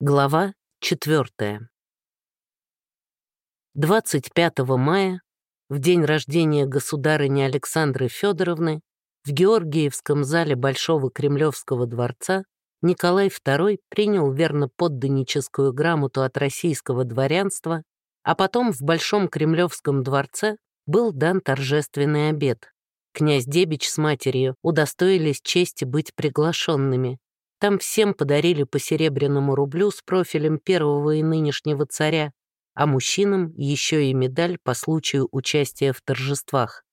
Глава 4. 25 мая, в день рождения государыни Александры Федоровны, в Георгиевском зале Большого Кремлевского дворца Николай II принял верноподданническую грамоту от российского дворянства, а потом в Большом Кремлевском дворце был дан торжественный обед. Князь Дебич с матерью удостоились чести быть приглашенными. Там всем подарили по серебряному рублю с профилем первого и нынешнего царя, а мужчинам еще и медаль по случаю участия в торжествах.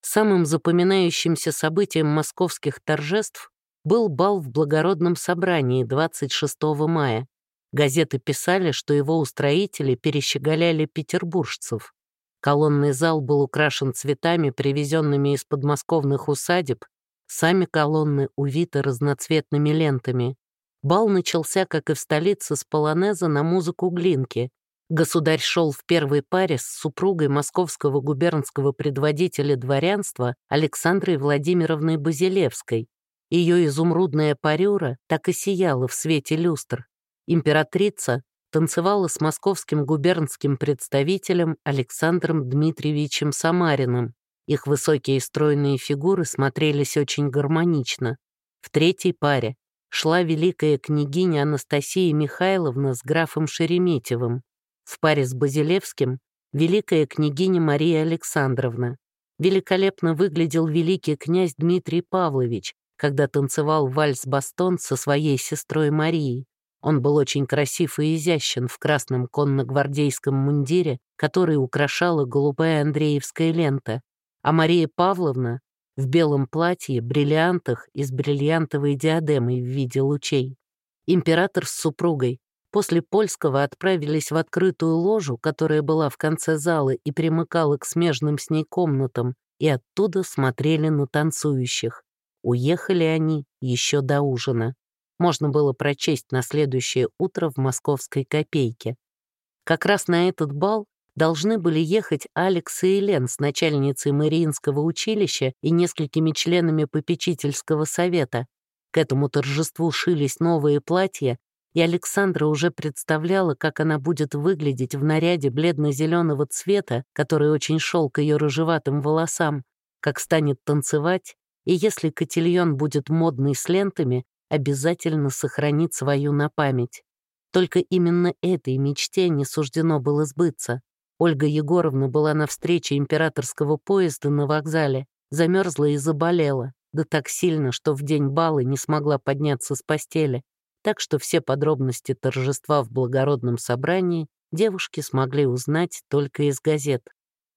Самым запоминающимся событием московских торжеств был бал в благородном собрании 26 мая. Газеты писали, что его устроители перещеголяли петербуржцев. Колонный зал был украшен цветами, привезенными из подмосковных усадеб, Сами колонны увиты разноцветными лентами. Бал начался, как и в столице, с полонеза на музыку Глинки. Государь шел в первой паре с супругой московского губернского предводителя дворянства Александрой Владимировной Базилевской. Ее изумрудная парюра так и сияла в свете люстр. Императрица танцевала с московским губернским представителем Александром Дмитриевичем Самариным. Их высокие стройные фигуры смотрелись очень гармонично. В третьей паре шла великая княгиня Анастасия Михайловна с графом Шереметьевым. В паре с Базилевским — великая княгиня Мария Александровна. Великолепно выглядел великий князь Дмитрий Павлович, когда танцевал вальс-бастон со своей сестрой Марией. Он был очень красив и изящен в красном конногвардейском мундире, который украшала голубая андреевская лента, а Мария Павловна в белом платье, бриллиантах и с бриллиантовой диадемой в виде лучей. Император с супругой после польского отправились в открытую ложу, которая была в конце зала и примыкала к смежным с ней комнатам, и оттуда смотрели на танцующих. Уехали они еще до ужина. Можно было прочесть на следующее утро в московской копейке. Как раз на этот бал должны были ехать Алекс и Елен с начальницей Мариинского училища и несколькими членами попечительского совета. К этому торжеству шились новые платья, и Александра уже представляла, как она будет выглядеть в наряде бледно-зеленого цвета, который очень шел к ее рыжеватым волосам, как станет танцевать, и если котельон будет модный с лентами, обязательно сохранит свою на память. Только именно этой мечте не суждено было сбыться. Ольга Егоровна была на встрече императорского поезда на вокзале, замерзла и заболела, да так сильно, что в день бала не смогла подняться с постели. Так что все подробности торжества в благородном собрании девушки смогли узнать только из газет.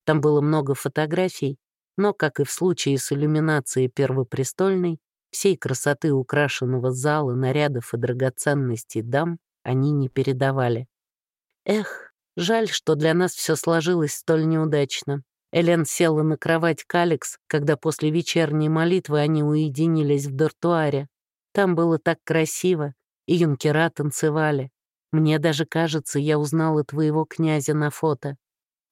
Там было много фотографий, но, как и в случае с иллюминацией Первопрестольной, всей красоты украшенного зала, нарядов и драгоценностей дам они не передавали. Эх, Жаль, что для нас все сложилось столь неудачно. Элен села на кровать к Алекс, когда после вечерней молитвы они уединились в дартуаре. Там было так красиво, и юнкера танцевали. Мне даже кажется, я узнала твоего князя на фото.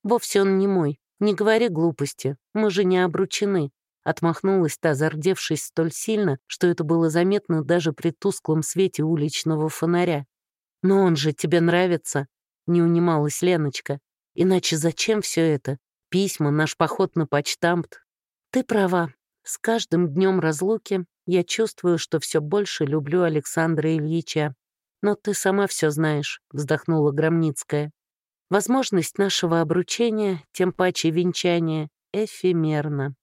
Вовсе он не мой. Не говори глупости, мы же не обручены. Отмахнулась та, зардевшись столь сильно, что это было заметно даже при тусклом свете уличного фонаря. «Но он же тебе нравится», не унималась Леночка. Иначе зачем все это? Письма, наш поход на почтамт. Ты права. С каждым днем разлуки я чувствую, что все больше люблю Александра Ильича. Но ты сама все знаешь, вздохнула Громницкая. Возможность нашего обручения, тем паче венчания, эфемерна.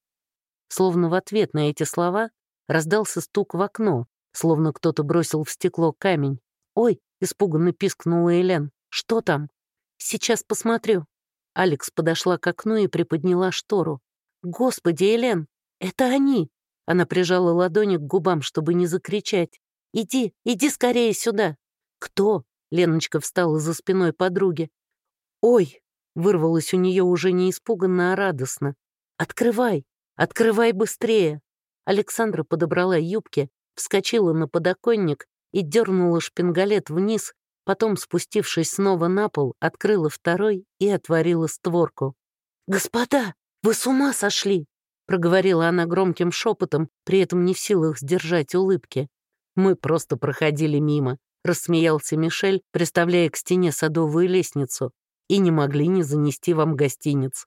Словно в ответ на эти слова раздался стук в окно, словно кто-то бросил в стекло камень. «Ой!» — испуганно пискнула Элен. «Что там?» «Сейчас посмотрю». Алекс подошла к окну и приподняла штору. «Господи, Элен, это они!» Она прижала ладони к губам, чтобы не закричать. «Иди, иди скорее сюда!» «Кто?» — Леночка встала за спиной подруги. «Ой!» — вырвалось у нее уже не испуганно, а радостно. «Открывай! Открывай быстрее!» Александра подобрала юбки, вскочила на подоконник и дернула шпингалет вниз, Потом, спустившись снова на пол, открыла второй и отворила створку. «Господа, вы с ума сошли!» проговорила она громким шепотом, при этом не в силах сдержать улыбки. Мы просто проходили мимо. — рассмеялся Мишель, приставляя к стене садовую лестницу. «И не могли не занести вам гостиниц».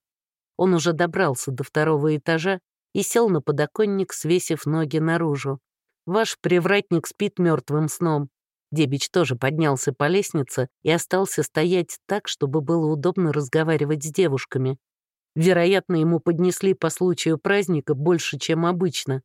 Он уже добрался до второго этажа и сел на подоконник, свесив ноги наружу. «Ваш привратник спит мертвым сном». Дебич тоже поднялся по лестнице и остался стоять так, чтобы было удобно разговаривать с девушками. Вероятно, ему поднесли по случаю праздника больше, чем обычно.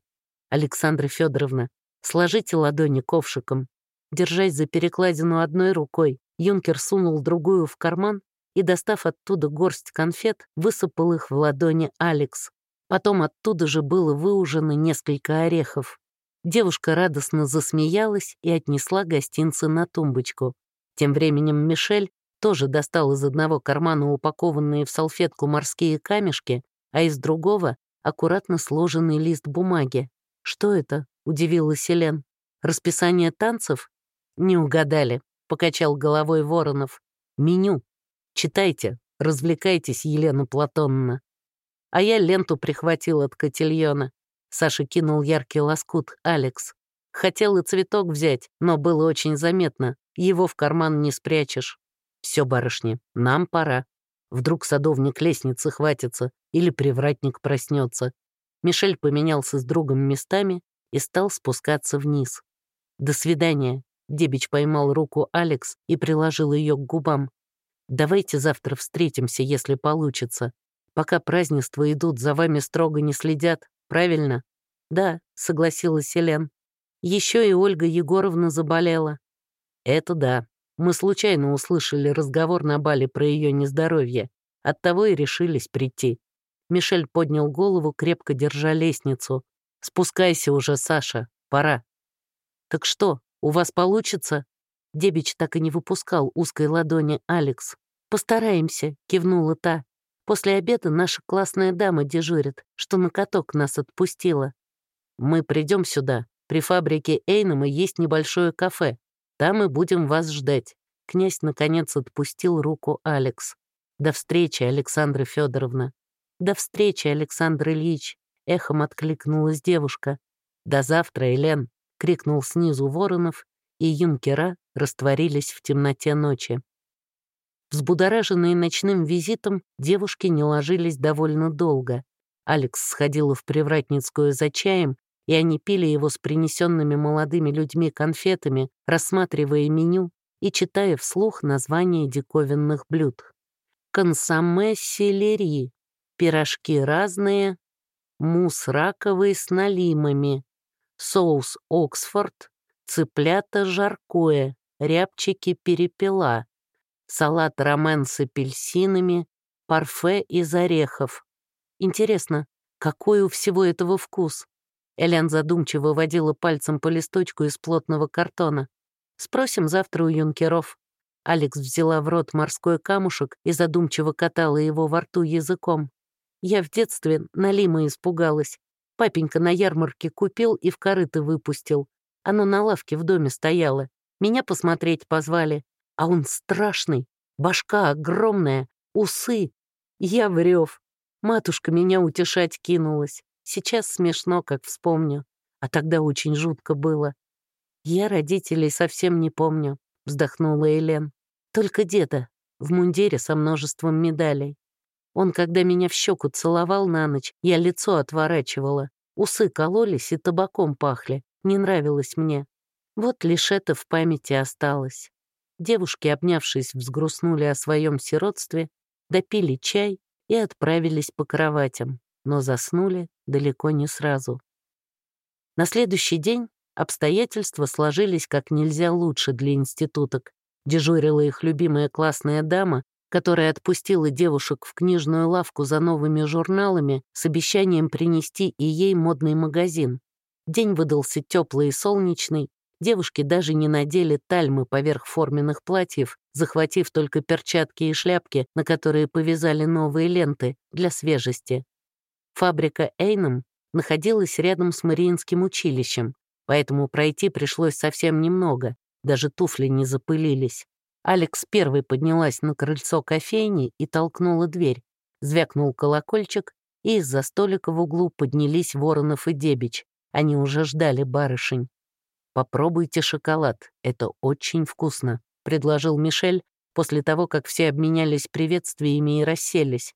Александра Федоровна, сложите ладони ковшиком. Держась за перекладину одной рукой, юнкер сунул другую в карман и, достав оттуда горсть конфет, высыпал их в ладони Алекс. Потом оттуда же было выужено несколько орехов. Девушка радостно засмеялась и отнесла гостинцы на тумбочку. Тем временем Мишель тоже достал из одного кармана упакованные в салфетку морские камешки, а из другого — аккуратно сложенный лист бумаги. «Что это?» — удивилась Елен. «Расписание танцев?» «Не угадали», — покачал головой Воронов. «Меню. Читайте, развлекайтесь, Елена Платонна». А я ленту прихватил от котельона. Саша кинул яркий лоскут, Алекс. Хотел и цветок взять, но было очень заметно. Его в карман не спрячешь. Все, барышни, нам пора. Вдруг садовник лестницы хватится или привратник проснется. Мишель поменялся с другом местами и стал спускаться вниз. «До свидания», — Дебич поймал руку Алекс и приложил ее к губам. «Давайте завтра встретимся, если получится. Пока празднества идут, за вами строго не следят, правильно?» «Да», — согласилась Елен. «Еще и Ольга Егоровна заболела». «Это да», мы случайно услышали разговор на бале про ее нездоровье. Оттого и решились прийти. Мишель поднял голову, крепко держа лестницу. «Спускайся уже, Саша, пора». «Так что, у вас получится?» Дебич так и не выпускал узкой ладони Алекс. «Постараемся», — кивнула та. «После обеда наша классная дама дежурит, что на каток нас отпустила. Мы придем сюда. При фабрике Эйнема есть небольшое кафе. Там и будем вас ждать». Князь, наконец, отпустил руку Алекс. «До встречи, Александра Федоровна». «До встречи, Александр Ильич», — эхом откликнулась девушка. «До завтра, Элен», — крикнул снизу Воронов, и юнкера растворились в темноте ночи. Взбудораженные ночным визитом, девушки не ложились довольно долго. Алекс сходила в Привратницкую за чаем и они пили его с принесенными молодыми людьми конфетами, рассматривая меню и читая вслух названия диковинных блюд. Консоме селери, пирожки разные, мусс раковый с налимами, соус Оксфорд, цыплята жаркое, рябчики перепела, салат ромен с апельсинами, парфе из орехов. Интересно, какой у всего этого вкус? Элен задумчиво водила пальцем по листочку из плотного картона. «Спросим завтра у юнкеров». Алекс взяла в рот морской камушек и задумчиво катала его во рту языком. Я в детстве на Лима испугалась. Папенька на ярмарке купил и в корыто выпустил. Оно на лавке в доме стояло. Меня посмотреть позвали. А он страшный. Башка огромная, усы. Я врев. Матушка меня утешать кинулась. Сейчас смешно, как вспомню, а тогда очень жутко было. Я родителей совсем не помню, вздохнула Элен. Только деда, в мундире со множеством медалей. Он, когда меня в щеку целовал на ночь, я лицо отворачивала. Усы кололись и табаком пахли. Не нравилось мне. Вот лишь это в памяти осталось. Девушки, обнявшись, взгрустнули о своем сиротстве, допили чай и отправились по кроватям но заснули далеко не сразу. На следующий день обстоятельства сложились как нельзя лучше для институток. Дежурила их любимая классная дама, которая отпустила девушек в книжную лавку за новыми журналами с обещанием принести и ей модный магазин. День выдался теплый и солнечный, девушки даже не надели тальмы поверх форменных платьев, захватив только перчатки и шляпки, на которые повязали новые ленты для свежести. Фабрика Эйном находилась рядом с Мариинским училищем, поэтому пройти пришлось совсем немного, даже туфли не запылились. Алекс первой поднялась на крыльцо кофейни и толкнула дверь. Звякнул колокольчик, и из-за столика в углу поднялись Воронов и Дебич. Они уже ждали барышень. «Попробуйте шоколад, это очень вкусно», — предложил Мишель после того, как все обменялись приветствиями и расселись.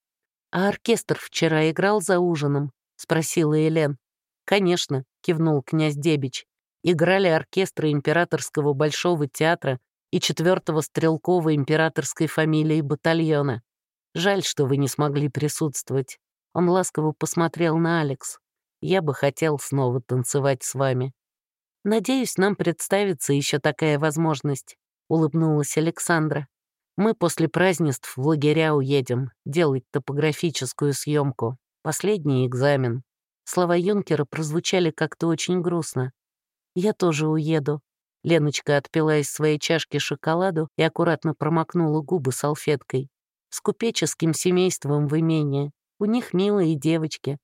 «А оркестр вчера играл за ужином?» — спросила Елен. «Конечно», — кивнул князь Дебич. «Играли оркестры Императорского Большого театра и четвертого стрелкового императорской фамилии батальона. Жаль, что вы не смогли присутствовать. Он ласково посмотрел на Алекс. Я бы хотел снова танцевать с вами. Надеюсь, нам представится еще такая возможность, улыбнулась Александра. Мы после празднеств в лагеря уедем, делать топографическую съемку. Последний экзамен. Слова юнкера прозвучали как-то очень грустно. «Я тоже уеду». Леночка отпила из своей чашки шоколаду и аккуратно промокнула губы салфеткой. «С купеческим семейством в имении. У них милые девочки».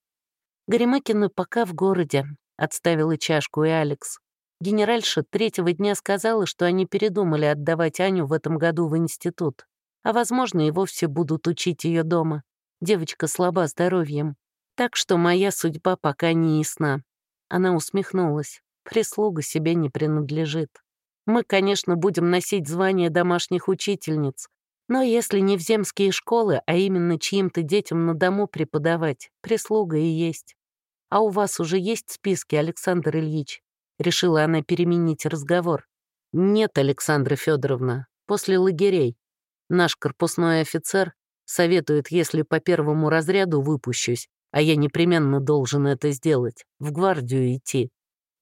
«Горемыкина пока в городе», — отставила чашку и Алекс. Генеральша третьего дня сказала, что они передумали отдавать Аню в этом году в институт. А, возможно, и вовсе будут учить ее дома. Девочка слаба здоровьем. Так что моя судьба пока не ясна. Она усмехнулась. Прислуга себе не принадлежит. Мы, конечно, будем носить звание домашних учительниц, но если не в земские школы, а именно чьим-то детям на дому преподавать, прислуга и есть. А у вас уже есть списки, Александр Ильич? Решила она переменить разговор. Нет, Александра Федоровна, после лагерей. Наш корпусной офицер советует, если по первому разряду выпущусь, а я непременно должен это сделать, в гвардию идти.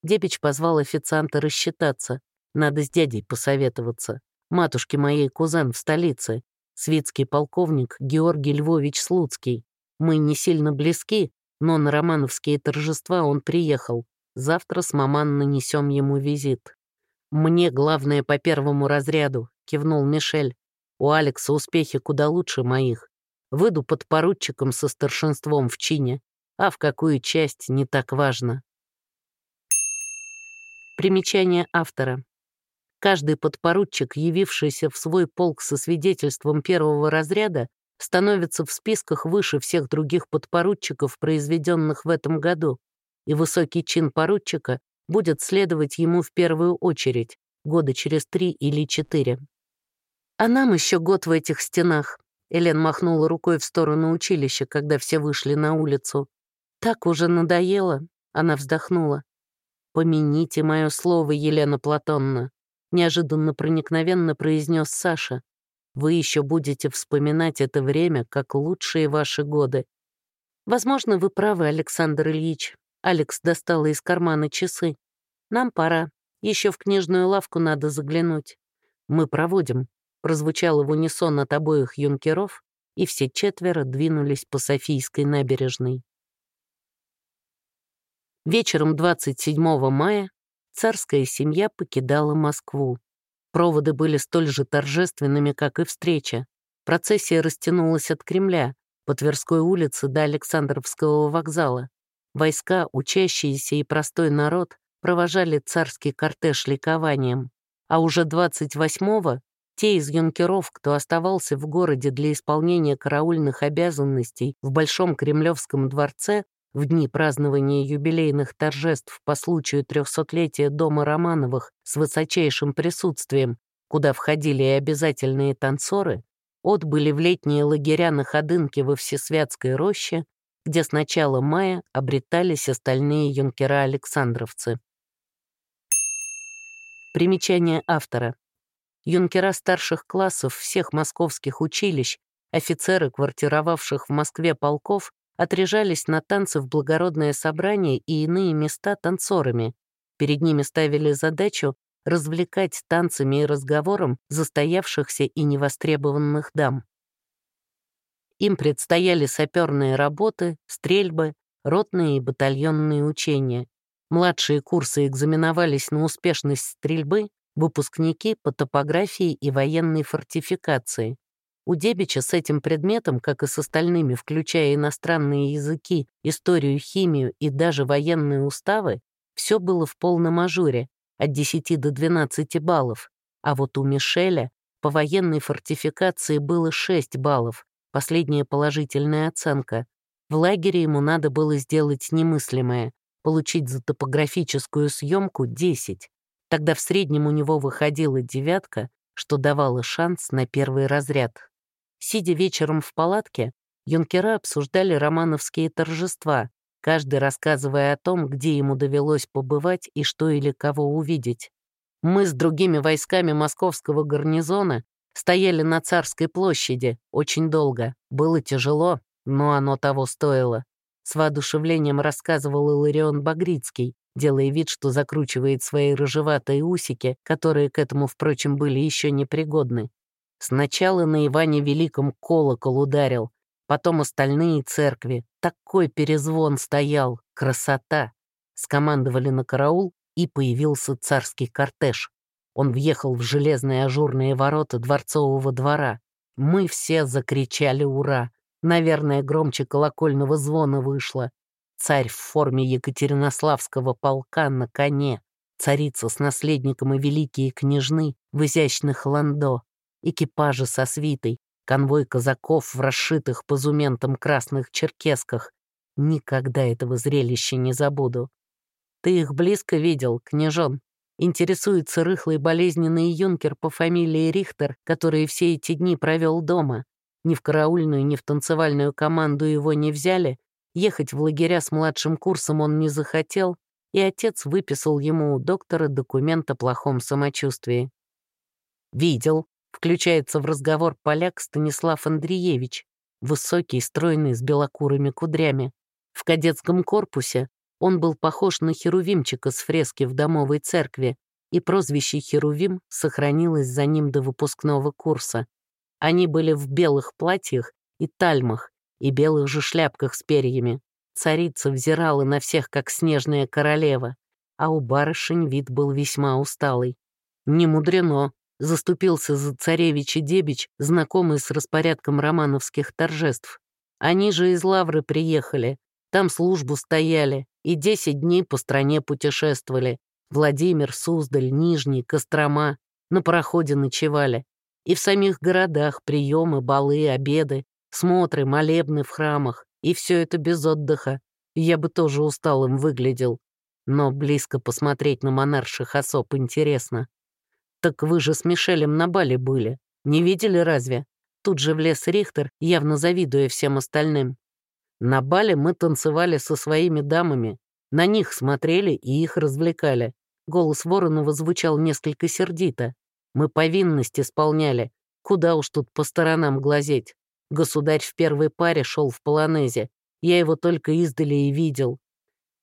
Дебич позвал официанта рассчитаться. Надо с дядей посоветоваться. Матушке моей кузен в столице, свитский полковник Георгий Львович Слуцкий. Мы не сильно близки, но на романовские торжества он приехал. Завтра с маман нанесем ему визит. «Мне главное по первому разряду», — кивнул Мишель. «У Алекса успехи куда лучше моих. Выйду под поручиком со старшинством в чине, а в какую часть не так важно. Примечание автора. Каждый подпоручик, явившийся в свой полк со свидетельством первого разряда, становится в списках выше всех других подпоручиков, произведенных в этом году, и высокий чин поручика будет следовать ему в первую очередь, года через три или четыре. А нам еще год в этих стенах, Элен махнула рукой в сторону училища, когда все вышли на улицу. «Так уже надоело», — она вздохнула. «Помяните мое слово, Елена Платонна», — неожиданно проникновенно произнес Саша. «Вы еще будете вспоминать это время как лучшие ваши годы». «Возможно, вы правы, Александр Ильич». Алекс достала из кармана часы. «Нам пора. Еще в книжную лавку надо заглянуть. Мы проводим», прозвучало в унисон от обоих юнкеров, и все четверо двинулись по Софийской набережной. Вечером 27 мая царская семья покидала Москву. Проводы были столь же торжественными, как и встреча. Процессия растянулась от Кремля, по Тверской улице до Александровского вокзала. Войска, учащиеся и простой народ провожали царский кортеж ликованием. А уже 28-го те из юнкеров, кто оставался в городе для исполнения караульных обязанностей в Большом Кремлевском дворце в дни празднования юбилейных торжеств по случаю трехсотлетия Дома Романовых с высочайшим присутствием, куда входили и обязательные танцоры, отбыли в летние лагеря на Ходынке во Всесвятской роще, где с начала мая обретались остальные юнкера-александровцы. Примечание автора юнкера старших классов всех московских училищ, офицеры, квартировавших в Москве полков, отряжались на танцы в благородное собрание и иные места танцорами. Перед ними ставили задачу развлекать танцами и разговором застоявшихся и невостребованных дам. Им предстояли саперные работы, стрельбы, ротные и батальонные учения. Младшие курсы экзаменовались на успешность стрельбы, выпускники по топографии и военной фортификации. У Дебича с этим предметом, как и с остальными, включая иностранные языки, историю, химию и даже военные уставы, все было в полном ажуре, от 10 до 12 баллов, а вот у Мишеля по военной фортификации было 6 баллов, последняя положительная оценка. В лагере ему надо было сделать немыслимое — получить за топографическую съемку 10. Тогда в среднем у него выходила девятка, что давало шанс на первый разряд. Сидя вечером в палатке, юнкера обсуждали романовские торжества, каждый рассказывая о том, где ему довелось побывать и что или кого увидеть. Мы с другими войсками московского гарнизона стояли на Царской площади очень долго. Было тяжело, но оно того стоило. С воодушевлением рассказывал Иларион Багрицкий, делая вид, что закручивает свои рыжеватые усики, которые к этому, впрочем, были еще непригодны. Сначала на Иване Великом колокол ударил, потом остальные церкви. Такой перезвон стоял, красота. Скомандовали на караул, и появился царский кортеж. Он въехал в железные ажурные ворота дворцового двора. Мы все закричали «Ура!». Наверное, громче колокольного звона вышло. Царь в форме Екатеринославского полка на коне, царица с наследником и великие княжны в изящных ландо, экипажи со свитой, конвой казаков в расшитых позументом красных черкесках. Никогда этого зрелища не забуду. Ты их близко видел, княжон? Интересуется рыхлый болезненный юнкер по фамилии Рихтер, который все эти дни провел дома. Ни в караульную, ни в танцевальную команду его не взяли, Ехать в лагеря с младшим курсом он не захотел, и отец выписал ему у доктора документ о плохом самочувствии. «Видел», — включается в разговор поляк Станислав Андреевич, высокий, стройный, с белокурыми кудрями. В кадетском корпусе он был похож на херувимчика с фрески в домовой церкви, и прозвище Херувим сохранилось за ним до выпускного курса. Они были в белых платьях и тальмах, и белых же шляпках с перьями. Царица взирала на всех, как снежная королева, а у барышень вид был весьма усталый. Не мудрено, заступился за царевич и дебич, знакомый с распорядком романовских торжеств. Они же из Лавры приехали, там службу стояли и десять дней по стране путешествовали. Владимир, Суздаль, Нижний, Кострома. На пароходе ночевали. И в самих городах приемы, балы, обеды смотры, молебны в храмах, и все это без отдыха. Я бы тоже усталым выглядел. Но близко посмотреть на монарших особ интересно. Так вы же с Мишелем на бале были. Не видели разве? Тут же влез Рихтер, явно завидуя всем остальным. На бале мы танцевали со своими дамами. На них смотрели и их развлекали. Голос Воронова звучал несколько сердито. Мы повинность исполняли. Куда уж тут по сторонам глазеть. Государь в первой паре шел в полонезе. Я его только издали и видел.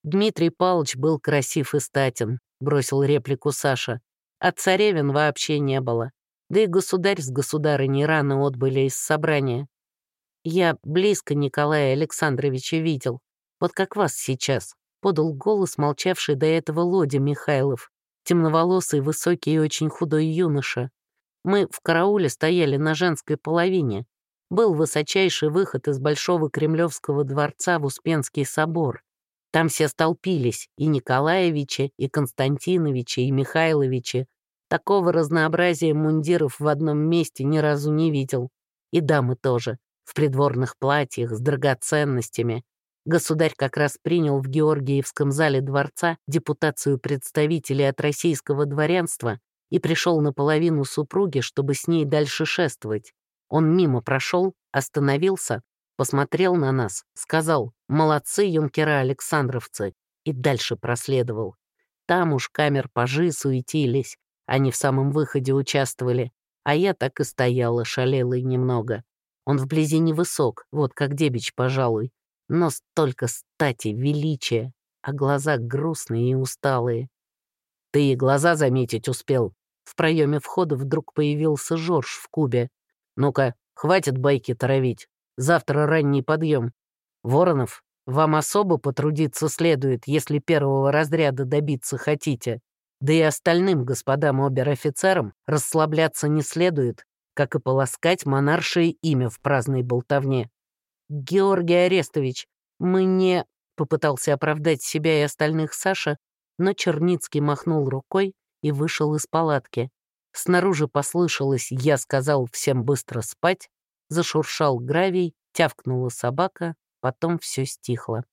Дмитрий Павлович был красив и статен, бросил реплику Саша. А царевин вообще не было. Да и государь с государыней рано отбыли из собрания. Я близко Николая Александровича видел. Вот как вас сейчас, подал голос молчавший до этого Лодя Михайлов, темноволосый, высокий и очень худой юноша. Мы в карауле стояли на женской половине был высочайший выход из Большого Кремлевского дворца в Успенский собор. Там все столпились, и Николаевичи, и Константиновичи, и Михайловичи. Такого разнообразия мундиров в одном месте ни разу не видел. И дамы тоже, в придворных платьях, с драгоценностями. Государь как раз принял в Георгиевском зале дворца депутацию представителей от российского дворянства и пришел наполовину супруги, чтобы с ней дальше шествовать. Он мимо прошел, остановился, посмотрел на нас, сказал «Молодцы, юнкера Александровцы!» и дальше проследовал. Там уж камер пажи суетились, они в самом выходе участвовали, а я так и стояла, шалела немного. Он вблизи невысок, вот как Дебич, пожалуй, но столько стати, величия, а глаза грустные и усталые. Ты и глаза заметить успел. В проеме входа вдруг появился Жорж в кубе, ну-ка, хватит байки травить. Завтра ранний подъем. Воронов, вам особо потрудиться следует, если первого разряда добиться хотите. Да и остальным господам обер-офицерам расслабляться не следует, как и полоскать монаршее имя в праздной болтовне. «Георгий Арестович, мы не...» — попытался оправдать себя и остальных Саша, но Черницкий махнул рукой и вышел из палатки. Снаружи послышалось «я сказал всем быстро спать», зашуршал гравий, тявкнула собака, потом все стихло.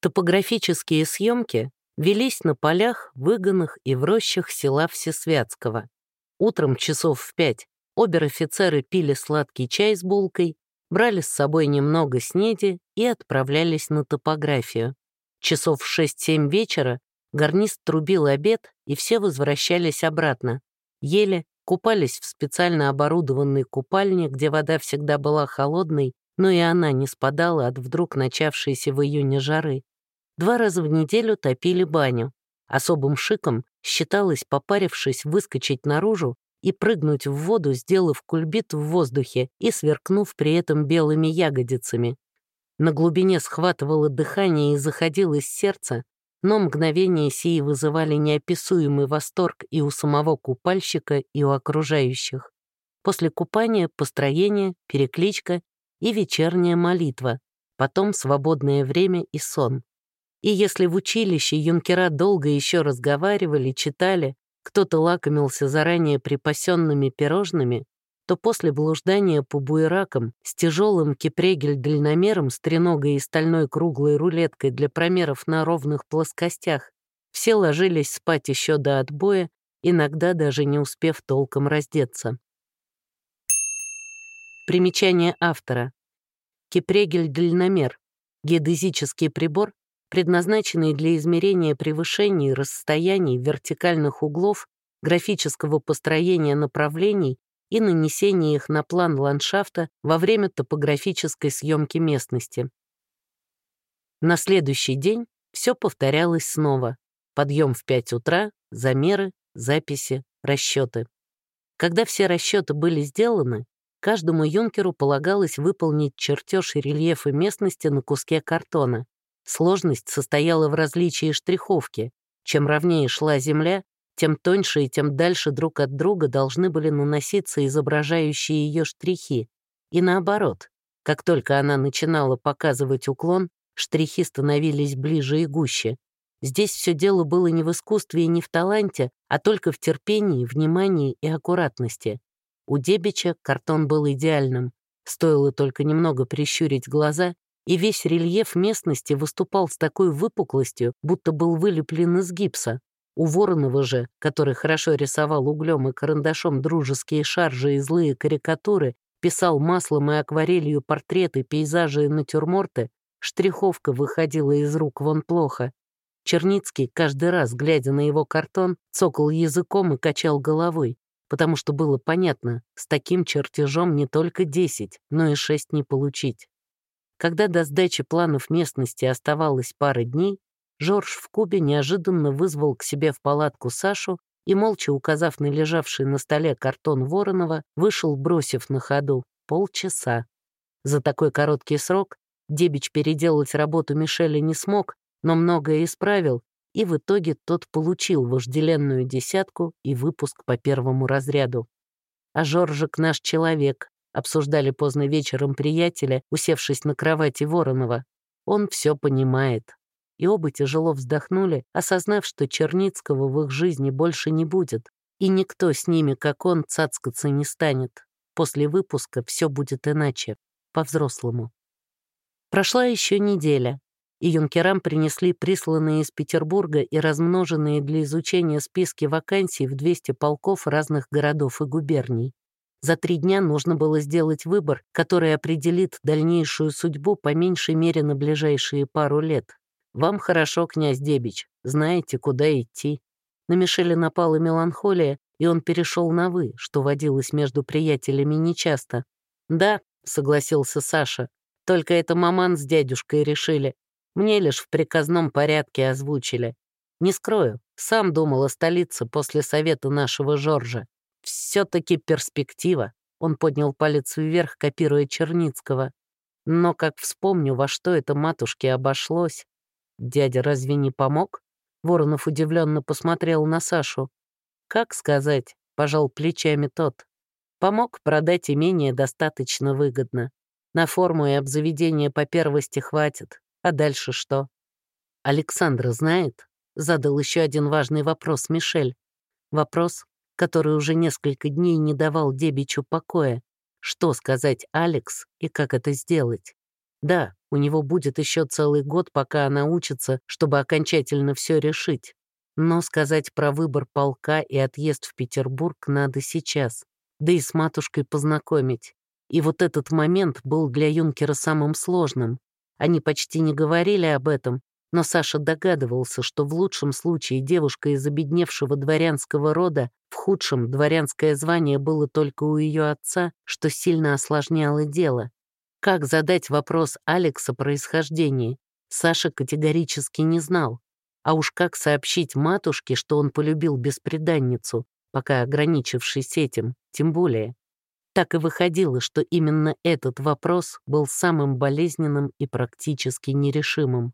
Топографические съемки велись на полях, выгонах и в рощах села Всесвятского. Утром часов в пять обер-офицеры пили сладкий чай с булкой, брали с собой немного снеди и отправлялись на топографию. Часов в 6-7 вечера гарнист трубил обед, и все возвращались обратно. Ели, купались в специально оборудованной купальне, где вода всегда была холодной, но и она не спадала от вдруг начавшейся в июне жары. Два раза в неделю топили баню. Особым шиком считалось, попарившись, выскочить наружу и прыгнуть в воду, сделав кульбит в воздухе и сверкнув при этом белыми ягодицами. На глубине схватывало дыхание и заходилось сердце, но мгновения сии вызывали неописуемый восторг и у самого купальщика, и у окружающих. После купания построение, перекличка и вечерняя молитва, потом свободное время и сон. И если в училище юнкера долго еще разговаривали, читали, кто-то лакомился заранее припасенными пирожными, то после блуждания по буеракам с тяжелым кипрегель-дальномером с треногой и стальной круглой рулеткой для промеров на ровных плоскостях все ложились спать еще до отбоя, иногда даже не успев толком раздеться. Примечание автора. Кипрегель-дальномер — геодезический прибор, предназначенный для измерения превышений расстояний вертикальных углов, графического построения направлений и нанесения их на план ландшафта во время топографической съемки местности. На следующий день все повторялось снова. Подъем в 5 утра, замеры, записи, расчеты. Когда все расчеты были сделаны, каждому юнкеру полагалось выполнить чертеж и рельефы местности на куске картона. Сложность состояла в различии штриховки. Чем ровнее шла земля, тем тоньше и тем дальше друг от друга должны были наноситься изображающие ее штрихи. И наоборот, как только она начинала показывать уклон, штрихи становились ближе и гуще. Здесь все дело было не в искусстве и не в таланте, а только в терпении, внимании и аккуратности. У Дебича картон был идеальным. Стоило только немного прищурить глаза, и весь рельеф местности выступал с такой выпуклостью, будто был вылеплен из гипса. У Воронова же, который хорошо рисовал углем и карандашом дружеские шаржи и злые карикатуры, писал маслом и акварелью портреты, пейзажи и натюрморты, штриховка выходила из рук вон плохо. Черницкий, каждый раз, глядя на его картон, цокал языком и качал головой, потому что было понятно, с таким чертежом не только 10, но и 6 не получить. Когда до сдачи планов местности оставалось пара дней, Жорж в Кубе неожиданно вызвал к себе в палатку Сашу и, молча указав на лежавший на столе картон Воронова, вышел, бросив на ходу полчаса. За такой короткий срок Дебич переделать работу Мишеля не смог, но многое исправил, и в итоге тот получил вожделенную десятку и выпуск по первому разряду. А Жоржик наш человек, обсуждали поздно вечером приятеля, усевшись на кровати Воронова. Он все понимает. И оба тяжело вздохнули, осознав, что Черницкого в их жизни больше не будет, и никто с ними, как он, цацкаться не станет. После выпуска все будет иначе, по-взрослому. Прошла еще неделя, и юнкерам принесли присланные из Петербурга и размноженные для изучения списки вакансий в 200 полков разных городов и губерний. За три дня нужно было сделать выбор, который определит дальнейшую судьбу по меньшей мере на ближайшие пару лет. Вам хорошо, князь Дебич, знаете, куда идти. На Мишеля напала меланхолия, и он перешел на «вы», что водилось между приятелями нечасто. «Да», — согласился Саша, — «только это маман с дядюшкой решили. Мне лишь в приказном порядке озвучили. Не скрою, сам думал о столице после совета нашего Жоржа. Все-таки перспектива. Он поднял палец вверх, копируя Черницкого. Но как вспомню, во что это матушке обошлось. Дядя разве не помог? Воронов удивленно посмотрел на Сашу. Как сказать, пожал плечами тот. Помог продать имение достаточно выгодно. На форму и обзаведение по первости хватит. А дальше что? Александра знает? Задал еще один важный вопрос Мишель. Вопрос, который уже несколько дней не давал Дебичу покоя. Что сказать Алекс и как это сделать? Да, У него будет еще целый год, пока она учится, чтобы окончательно все решить. Но сказать про выбор полка и отъезд в Петербург надо сейчас, да и с матушкой познакомить. И вот этот момент был для юнкера самым сложным. Они почти не говорили об этом, но Саша догадывался, что в лучшем случае девушка из обедневшего дворянского рода, в худшем дворянское звание было только у ее отца, что сильно осложняло дело. Как задать вопрос Алекса происхождении, Саша категорически не знал. А уж как сообщить матушке, что он полюбил беспреданницу, пока ограничившись этим, тем более. Так и выходило, что именно этот вопрос был самым болезненным и практически нерешимым.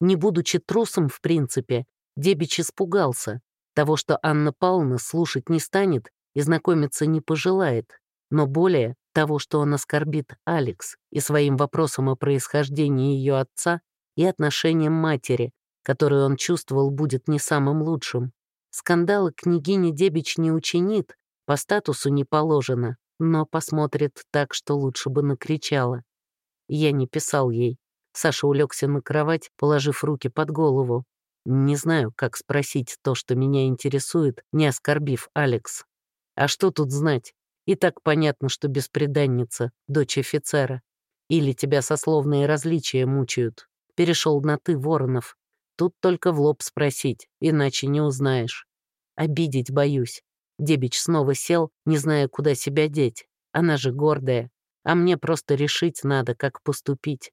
Не будучи трусом, в принципе, Дебич испугался того, что Анна Павловна слушать не станет и знакомиться не пожелает, но более того, что он оскорбит Алекс и своим вопросом о происхождении ее отца и отношением матери, которую он чувствовал будет не самым лучшим. Скандалы княгиня Дебич не учинит, по статусу не положено, но посмотрит так, что лучше бы накричала. Я не писал ей. Саша улегся на кровать, положив руки под голову. Не знаю, как спросить то, что меня интересует, не оскорбив Алекс. А что тут знать? И так понятно, что беспреданница, дочь офицера. Или тебя сословные различия мучают. Перешел на «ты», Воронов. Тут только в лоб спросить, иначе не узнаешь. Обидеть боюсь. Дебич снова сел, не зная, куда себя деть. Она же гордая. А мне просто решить надо, как поступить.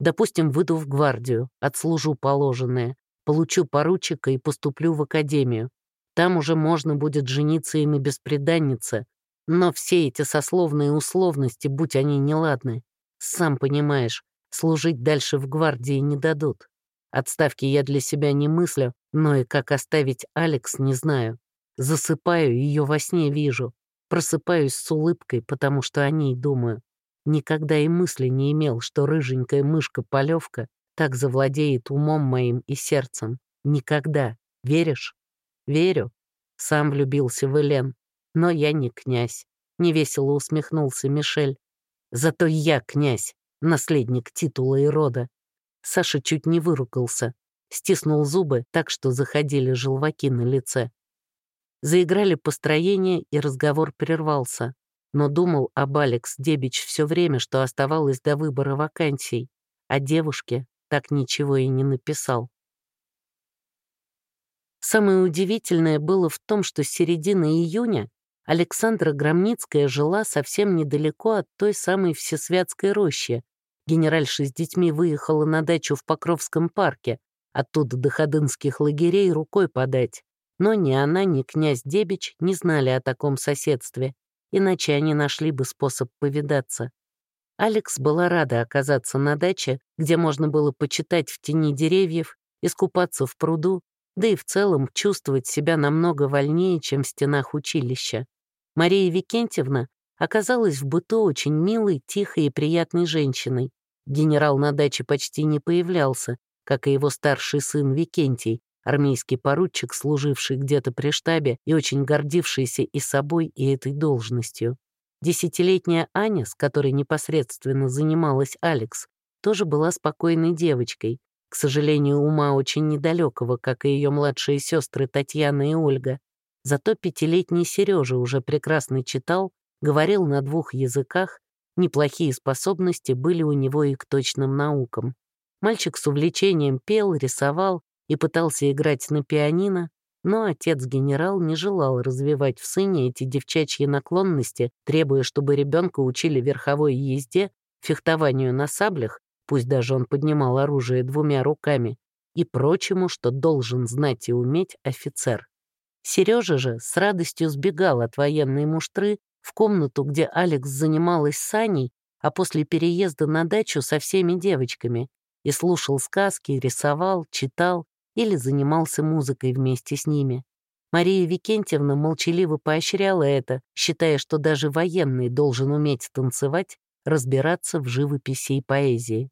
Допустим, выйду в гвардию, отслужу положенное, получу поручика и поступлю в академию. Там уже можно будет жениться и на беспреданнице. Но все эти сословные условности, будь они неладны, сам понимаешь, служить дальше в гвардии не дадут. Отставки я для себя не мыслю, но и как оставить Алекс не знаю. Засыпаю, ее во сне вижу. Просыпаюсь с улыбкой, потому что о ней думаю. Никогда и мысли не имел, что рыженькая мышка-полевка так завладеет умом моим и сердцем. Никогда. Веришь? Верю. Сам влюбился в Элен. Но я не князь. Невесело усмехнулся Мишель. Зато я князь, наследник титула и рода. Саша чуть не выругался, стиснул зубы так, что заходили желваки на лице. Заиграли построение, и разговор прервался. Но думал об Алекс Дебич все время, что оставалось до выбора вакансий. О девушке так ничего и не написал. Самое удивительное было в том, что с середины июня Александра Громницкая жила совсем недалеко от той самой Всесвятской рощи, Генеральша с детьми выехала на дачу в Покровском парке, оттуда до ходынских лагерей рукой подать. Но ни она, ни князь Дебич не знали о таком соседстве, иначе они нашли бы способ повидаться. Алекс была рада оказаться на даче, где можно было почитать в тени деревьев, искупаться в пруду, да и в целом чувствовать себя намного вольнее, чем в стенах училища. Мария Викентьевна оказалась в быту очень милой, тихой и приятной женщиной, Генерал на даче почти не появлялся, как и его старший сын Викентий, армейский поручик, служивший где-то при штабе и очень гордившийся и собой, и этой должностью. Десятилетняя Аня, с которой непосредственно занималась Алекс, тоже была спокойной девочкой, к сожалению, ума очень недалекого, как и ее младшие сестры Татьяна и Ольга. Зато пятилетний Сережа уже прекрасно читал, говорил на двух языках Неплохие способности были у него и к точным наукам. Мальчик с увлечением пел, рисовал и пытался играть на пианино, но отец-генерал не желал развивать в сыне эти девчачьи наклонности, требуя, чтобы ребенка учили верховой езде, фехтованию на саблях, пусть даже он поднимал оружие двумя руками, и прочему, что должен знать и уметь офицер. Сережа же с радостью сбегал от военной муштры в комнату, где Алекс занималась с Аней, а после переезда на дачу со всеми девочками, и слушал сказки, рисовал, читал или занимался музыкой вместе с ними. Мария Викентьевна молчаливо поощряла это, считая, что даже военный должен уметь танцевать, разбираться в живописи и поэзии.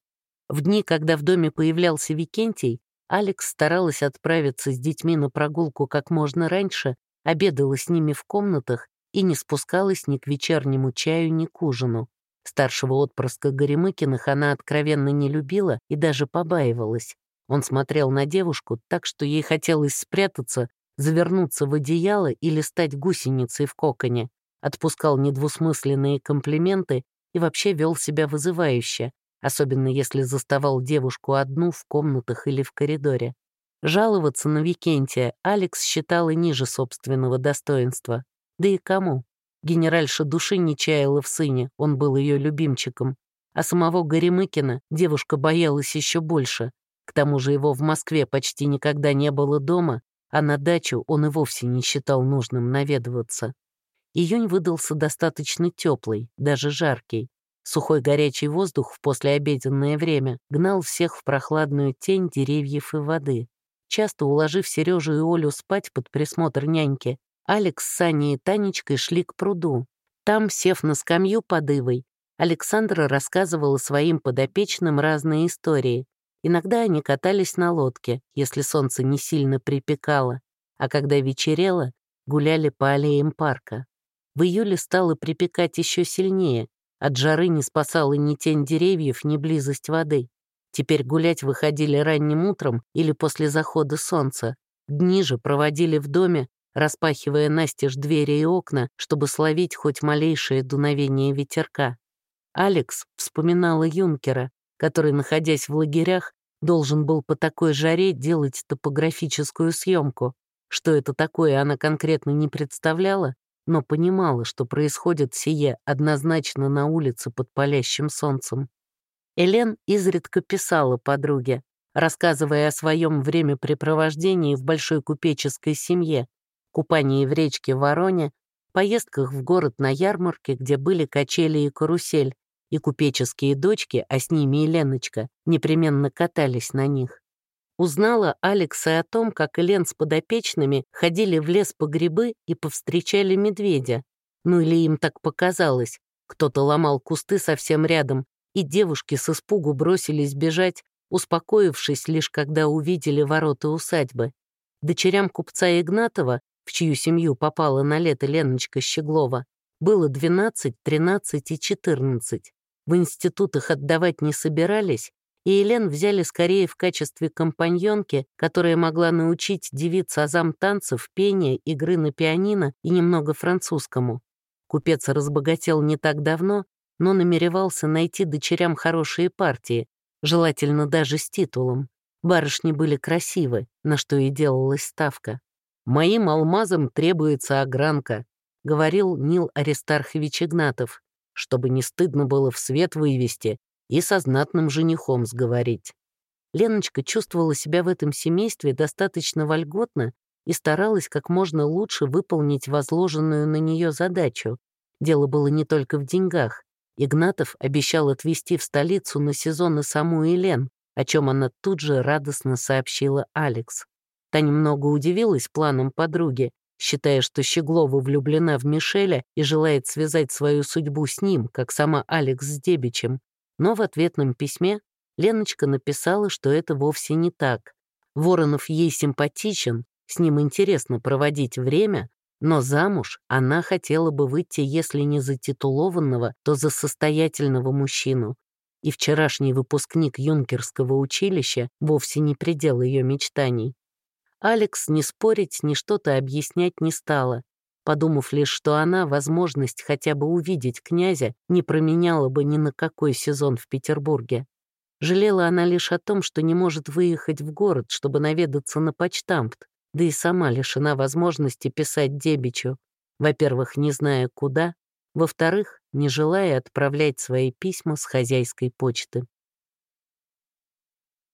В дни, когда в доме появлялся Викентий, Алекс старалась отправиться с детьми на прогулку как можно раньше, обедала с ними в комнатах и не спускалась ни к вечернему чаю, ни к ужину. Старшего отпрыска Горемыкиных она откровенно не любила и даже побаивалась. Он смотрел на девушку так, что ей хотелось спрятаться, завернуться в одеяло или стать гусеницей в коконе, отпускал недвусмысленные комплименты и вообще вел себя вызывающе, особенно если заставал девушку одну в комнатах или в коридоре. Жаловаться на Викентия Алекс считала ниже собственного достоинства. Да и кому? Генеральша души не чаяла в сыне, он был ее любимчиком. А самого Горемыкина девушка боялась еще больше. К тому же его в Москве почти никогда не было дома, а на дачу он и вовсе не считал нужным наведываться. Июнь выдался достаточно теплый, даже жаркий. Сухой горячий воздух в послеобеденное время гнал всех в прохладную тень деревьев и воды. Часто уложив Сережу и Олю спать под присмотр няньки, Алекс с Саней и Танечкой шли к пруду. Там, сев на скамью под ивой, Александра рассказывала своим подопечным разные истории. Иногда они катались на лодке, если солнце не сильно припекало, а когда вечерело, гуляли по аллеям парка. В июле стало припекать еще сильнее, от жары не спасала ни тень деревьев, ни близость воды. Теперь гулять выходили ранним утром или после захода солнца. Дни же проводили в доме, распахивая настежь двери и окна, чтобы словить хоть малейшее дуновение ветерка. Алекс вспоминала юнкера, который, находясь в лагерях, должен был по такой жаре делать топографическую съемку. Что это такое, она конкретно не представляла, но понимала, что происходит сие однозначно на улице под палящим солнцем. Элен изредка писала подруге, рассказывая о своем времяпрепровождении в большой купеческой семье, купании в речке Вороне, поездках в город на ярмарке, где были качели и карусель, и купеческие дочки, а с ними и Леночка, непременно катались на них. Узнала Алекса о том, как Элен с подопечными ходили в лес по грибы и повстречали медведя. Ну или им так показалось. Кто-то ломал кусты совсем рядом, и девушки с испугу бросились бежать, успокоившись лишь когда увидели ворота усадьбы. Дочерям купца Игнатова в чью семью попала на лето Леночка Щеглова, было 12, 13 и 14. В институт их отдавать не собирались, и Елен взяли скорее в качестве компаньонки, которая могла научить девиц азам танцев, пения, игры на пианино и немного французскому. Купец разбогател не так давно, но намеревался найти дочерям хорошие партии, желательно даже с титулом. Барышни были красивы, на что и делалась ставка. «Моим алмазам требуется огранка», — говорил Нил Аристархович Игнатов, чтобы не стыдно было в свет вывести и со знатным женихом сговорить. Леночка чувствовала себя в этом семействе достаточно вольготно и старалась как можно лучше выполнить возложенную на нее задачу. Дело было не только в деньгах. Игнатов обещал отвезти в столицу на сезон и саму Елен, о чем она тут же радостно сообщила Алекс. Та немного удивилась планам подруги, считая, что Щеглова влюблена в Мишеля и желает связать свою судьбу с ним, как сама Алекс с Дебичем. Но в ответном письме Леночка написала, что это вовсе не так. Воронов ей симпатичен, с ним интересно проводить время, но замуж она хотела бы выйти, если не за титулованного, то за состоятельного мужчину. И вчерашний выпускник юнкерского училища вовсе не предел ее мечтаний. Алекс ни спорить, ни что-то объяснять не стала, подумав лишь, что она возможность хотя бы увидеть князя не променяла бы ни на какой сезон в Петербурге. Жалела она лишь о том, что не может выехать в город, чтобы наведаться на почтамт, да и сама лишена возможности писать Дебичу, во-первых, не зная куда, во-вторых, не желая отправлять свои письма с хозяйской почты.